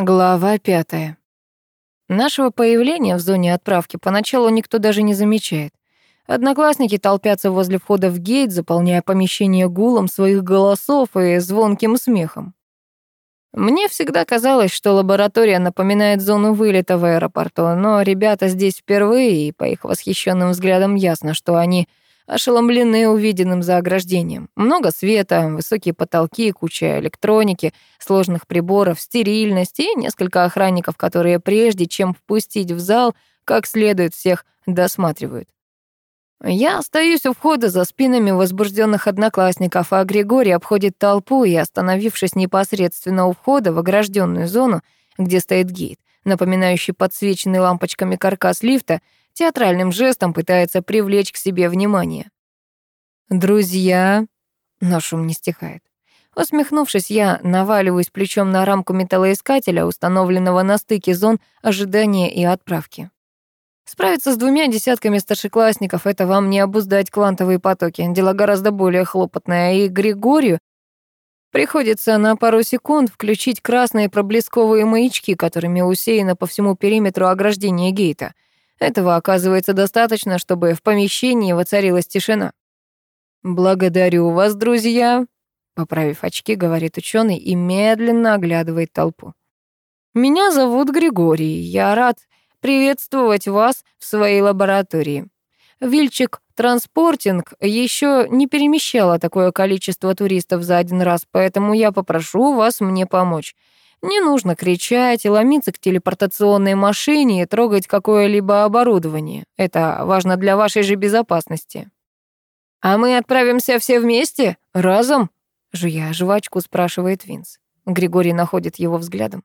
Глава пятая. Нашего появления в зоне отправки поначалу никто даже не замечает. Одноклассники толпятся возле входа в гейт, заполняя помещение гулом своих голосов и звонким смехом. Мне всегда казалось, что лаборатория напоминает зону вылета в аэропорту, но ребята здесь впервые, и по их восхищенным взглядам ясно, что они ошеломлены увиденным за ограждением. Много света, высокие потолки, куча электроники, сложных приборов, стерильность и несколько охранников, которые прежде чем впустить в зал, как следует всех досматривают. Я остаюсь у входа за спинами возбужденных одноклассников, а Григорий обходит толпу и, остановившись непосредственно у входа в огражденную зону, где стоит гейт, напоминающий подсвеченный лампочками каркас лифта, театральным жестом пытается привлечь к себе внимание. «Друзья...» — но шум не стихает. Усмехнувшись, я наваливаюсь плечом на рамку металлоискателя, установленного на стыке зон ожидания и отправки. Справиться с двумя десятками старшеклассников — это вам не обуздать квантовые потоки. Дело гораздо более хлопотное, и Григорию приходится на пару секунд включить красные проблесковые маячки, которыми усеяно по всему периметру ограждения гейта — этого оказывается достаточно, чтобы в помещении воцарилась тишина. «Благодарю вас, друзья», — поправив очки, говорит ученый и медленно оглядывает толпу. «Меня зовут Григорий. Я рад приветствовать вас в своей лаборатории. Вильчик Транспортинг еще не перемещала такое количество туристов за один раз, поэтому я попрошу вас мне помочь. Не нужно кричать и ломиться к телепортационной машине и трогать какое-либо оборудование. Это важно для вашей же безопасности. «А мы отправимся все вместе? Разом?» Жуя жвачку, спрашивает Винс. Григорий находит его взглядом.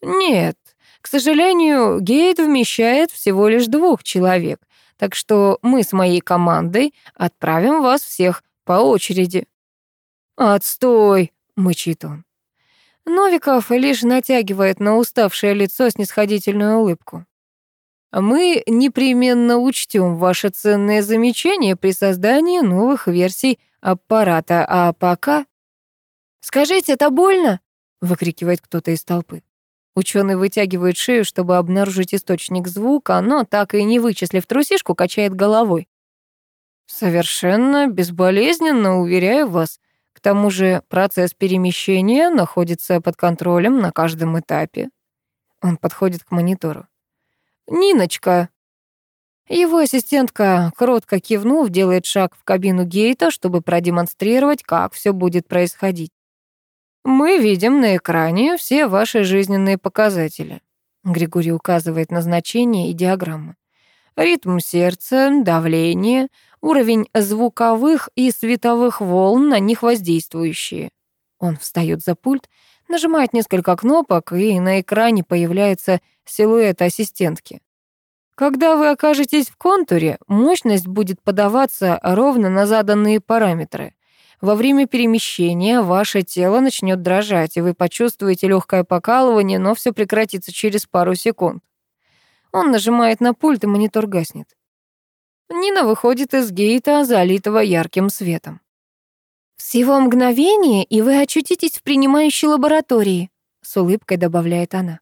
«Нет, к сожалению, гейт вмещает всего лишь двух человек, так что мы с моей командой отправим вас всех по очереди». «Отстой!» — мычит он. Новиков лишь натягивает на уставшее лицо снисходительную улыбку. Мы непременно учтем ваши ценные замечания при создании новых версий аппарата, а пока... «Скажите, это больно?» — выкрикивает кто-то из толпы. Ученый вытягивает шею, чтобы обнаружить источник звука, но, так и не вычислив трусишку, качает головой. «Совершенно безболезненно, уверяю вас. К тому же процесс перемещения находится под контролем на каждом этапе. Он подходит к монитору. «Ниночка!» Его ассистентка, кротко кивнув, делает шаг в кабину Гейта, чтобы продемонстрировать, как все будет происходить. «Мы видим на экране все ваши жизненные показатели», Григорий указывает на значения и диаграммы. Ритм сердца, давление, уровень звуковых и световых волн на них воздействующие. Он встает за пульт, нажимает несколько кнопок, и на экране появляется силуэт ассистентки. Когда вы окажетесь в контуре, мощность будет подаваться ровно на заданные параметры. Во время перемещения ваше тело начнет дрожать, и вы почувствуете легкое покалывание, но все прекратится через пару секунд. Он нажимает на пульт, и монитор гаснет. Нина выходит из гейта, залитого ярким светом. «Всего мгновение, и вы очутитесь в принимающей лаборатории», — с улыбкой добавляет она.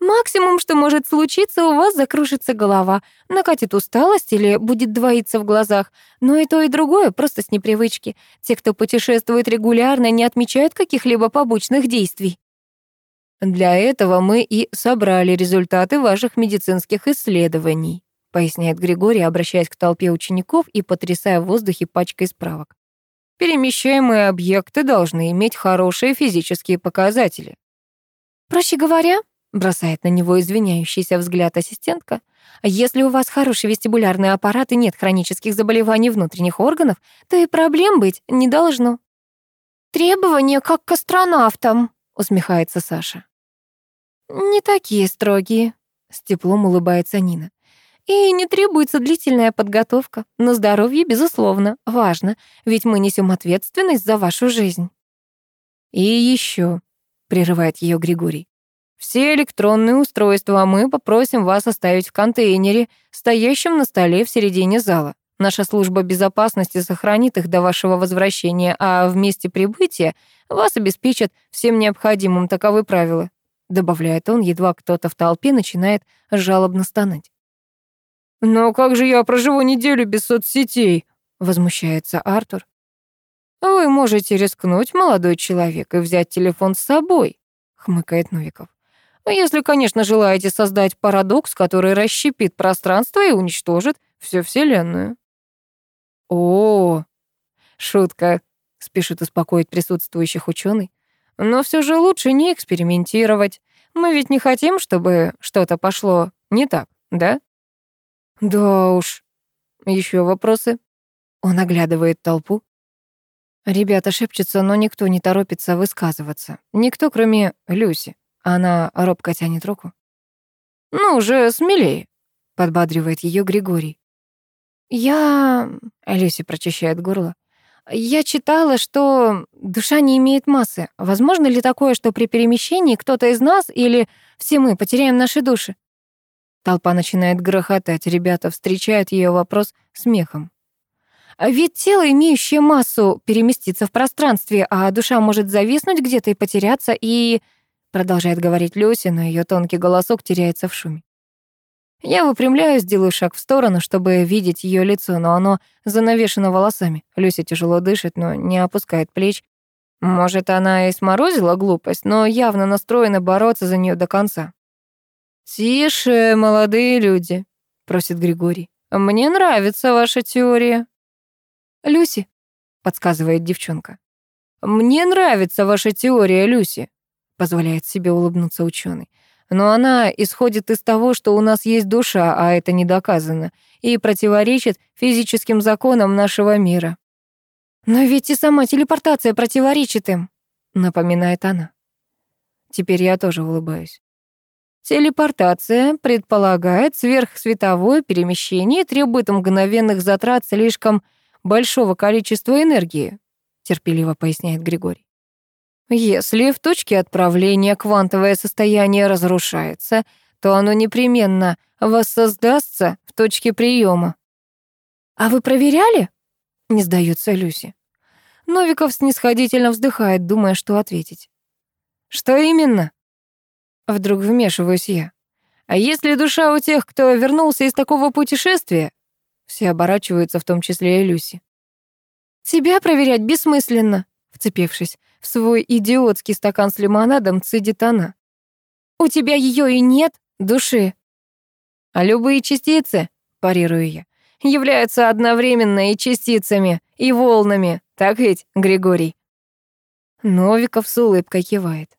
«Максимум, что может случиться, у вас закружится голова, накатит усталость или будет двоиться в глазах, но и то, и другое просто с непривычки. Те, кто путешествует регулярно, не отмечают каких-либо побочных действий». «Для этого мы и собрали результаты ваших медицинских исследований», поясняет Григорий, обращаясь к толпе учеников и потрясая в воздухе пачкой справок. Перемещаемые объекты должны иметь хорошие физические показатели. Проще говоря, бросает на него извиняющийся взгляд ассистентка, если у вас хороший вестибулярный аппарат и нет хронических заболеваний внутренних органов, то и проблем быть не должно. Требования как к астронавтам, усмехается Саша. Не такие строгие, с теплом улыбается Нина. И не требуется длительная подготовка, но здоровье, безусловно, важно, ведь мы несем ответственность за вашу жизнь. И еще, прерывает ее Григорий, все электронные устройства мы попросим вас оставить в контейнере, стоящем на столе в середине зала. Наша служба безопасности сохранит их до вашего возвращения, а в месте прибытия вас обеспечат всем необходимым, таковы правила. Добавляет он, едва кто-то в толпе начинает жалобно стонать. «Но как же я проживу неделю без соцсетей?» — возмущается Артур. «Вы можете рискнуть, молодой человек, и взять телефон с собой», — хмыкает Новиков. «Если, конечно, желаете создать парадокс, который расщепит пространство и уничтожит всю Вселенную». «О, шутка», — спешит успокоить присутствующих ученый. «Но все же лучше не экспериментировать. Мы ведь не хотим, чтобы что-то пошло не так, да?» «Да уж. Еще вопросы?» Он оглядывает толпу. Ребята шепчутся, но никто не торопится высказываться. Никто, кроме Люси. Она робко тянет руку. «Ну уже смелее», — подбадривает ее Григорий. «Я...» — Люси прочищает горло. «Я читала, что душа не имеет массы. Возможно ли такое, что при перемещении кто-то из нас или все мы потеряем наши души?» Толпа начинает грохотать, ребята встречают ее вопрос смехом. А ведь тело, имеющее массу, переместится в пространстве, а душа может зависнуть где-то и потеряться, и...» Продолжает говорить Люся, но ее тонкий голосок теряется в шуме. Я выпрямляюсь, делаю шаг в сторону, чтобы видеть ее лицо, но оно занавешено волосами. Люся тяжело дышит, но не опускает плеч. Может, она и сморозила глупость, но явно настроена бороться за нее до конца. «Тише, молодые люди», — просит Григорий. «Мне нравится ваша теория». «Люси», — подсказывает девчонка. «Мне нравится ваша теория, Люси», — позволяет себе улыбнуться ученый. «Но она исходит из того, что у нас есть душа, а это не доказано, и противоречит физическим законам нашего мира». «Но ведь и сама телепортация противоречит им», — напоминает она. Теперь я тоже улыбаюсь. Телепортация предполагает сверхсветовое перемещение и требует мгновенных затрат слишком большого количества энергии, терпеливо поясняет Григорий. Если в точке отправления квантовое состояние разрушается, то оно непременно воссоздастся в точке приема. «А вы проверяли?» — не сдается Люси. Новиков снисходительно вздыхает, думая, что ответить. «Что именно?» Вдруг вмешиваюсь я. «А если душа у тех, кто вернулся из такого путешествия, все оборачиваются, в том числе и Люси. «Тебя проверять бессмысленно», — вцепившись свой идиотский стакан с лимонадом, цедит она. «У тебя ее и нет, души». «А любые частицы», — парирую я, «являются одновременно и частицами, и волнами. Так ведь, Григорий?» Новиков с улыбкой кивает.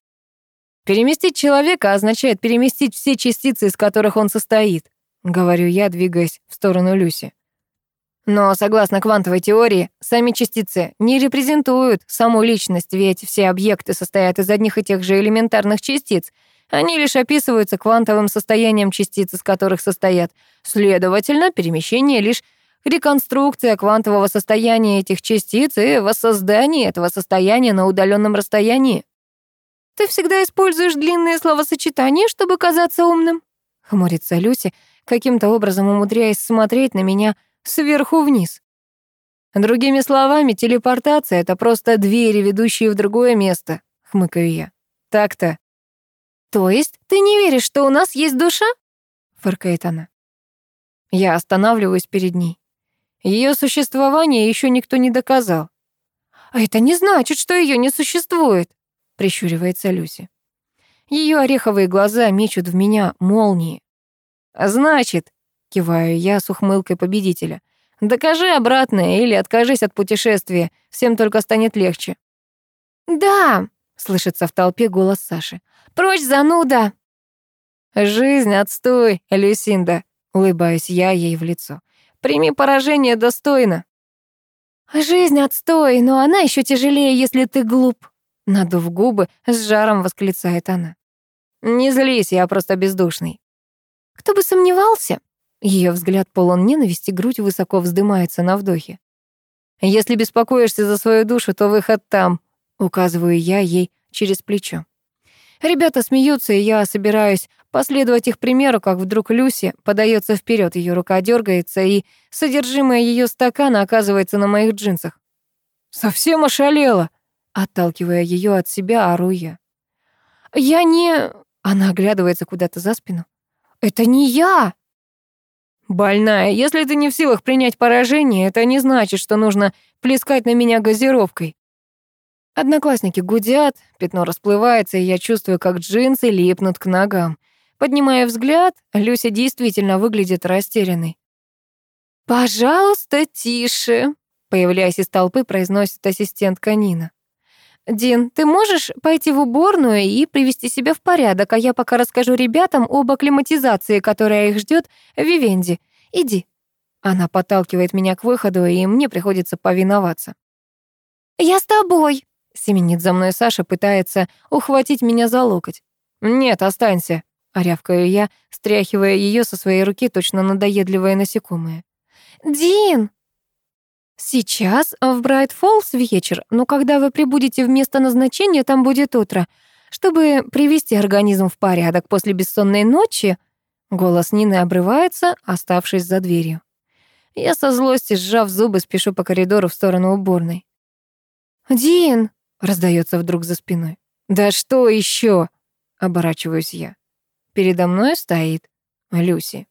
«Переместить человека означает переместить все частицы, из которых он состоит говорю я, двигаясь в сторону Люси. Но, согласно квантовой теории, сами частицы не репрезентуют саму личность, ведь все объекты состоят из одних и тех же элементарных частиц. Они лишь описываются квантовым состоянием частиц, из которых состоят. Следовательно, перемещение лишь реконструкция квантового состояния этих частиц и воссоздание этого состояния на удаленном расстоянии. «Ты всегда используешь длинные словосочетания, чтобы казаться умным», — хмурится Люси, каким-то образом умудряясь смотреть на меня сверху вниз. Другими словами, телепортация — это просто двери, ведущие в другое место, хмыкаю я. Так-то. То есть ты не веришь, что у нас есть душа? Фыркает она. Я останавливаюсь перед ней. Ее существование еще никто не доказал. А это не значит, что ее не существует, прищуривается Люси. Ее ореховые глаза мечут в меня молнии. «Значит», — киваю я с ухмылкой победителя, «докажи обратное или откажись от путешествия, всем только станет легче». «Да», — слышится в толпе голос Саши, «прочь, зануда!» «Жизнь, отстой, Люсинда», — улыбаюсь я ей в лицо. «Прими поражение достойно». «Жизнь, отстой, но она еще тяжелее, если ты глуп», — надув губы, с жаром восклицает она. «Не злись, я просто бездушный». Кто бы сомневался? Ее взгляд полон ненависти, грудь высоко вздымается на вдохе. Если беспокоишься за свою душу, то выход там, указываю я ей через плечо. Ребята смеются, и я собираюсь последовать их примеру, как вдруг Люси подается вперед, ее рука дергается, и содержимое ее стакана оказывается на моих джинсах. «Совсем ошалела!» Отталкивая ее от себя, ору я. «Я не...» Она оглядывается куда-то за спину. «Это не я!» «Больная, если ты не в силах принять поражение, это не значит, что нужно плескать на меня газировкой». Одноклассники гудят, пятно расплывается, и я чувствую, как джинсы липнут к ногам. Поднимая взгляд, Люся действительно выглядит растерянной. «Пожалуйста, тише», — появляясь из толпы, произносит ассистентка Нина. «Дин, ты можешь пойти в уборную и привести себя в порядок, а я пока расскажу ребятам об акклиматизации, которая их ждет в Вивенде. Иди». Она подталкивает меня к выходу, и мне приходится повиноваться. «Я с тобой», Семенит за мной Саша, пытается ухватить меня за локоть. «Нет, останься», — рявкаю я, стряхивая ее со своей руки, точно надоедливое насекомое. «Дин!» «Сейчас в Брайт-Фоллс вечер, но когда вы прибудете в место назначения, там будет утро. Чтобы привести организм в порядок после бессонной ночи...» Голос Нины обрывается, оставшись за дверью. Я со злости, сжав зубы, спешу по коридору в сторону уборной. «Дин!» Раздается вдруг за спиной. «Да что еще?» Оборачиваюсь я. Передо мной стоит Люси.